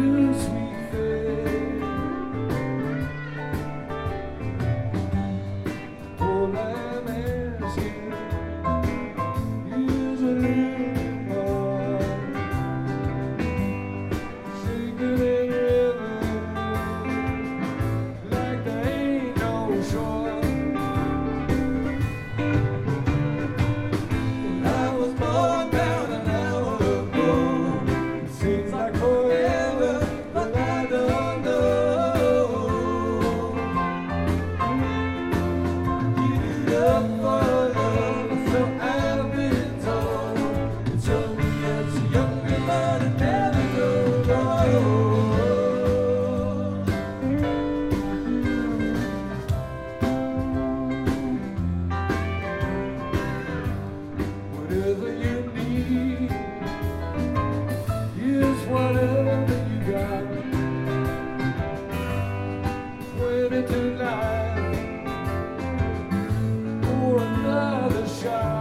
use me. baby, tonight. for another shot.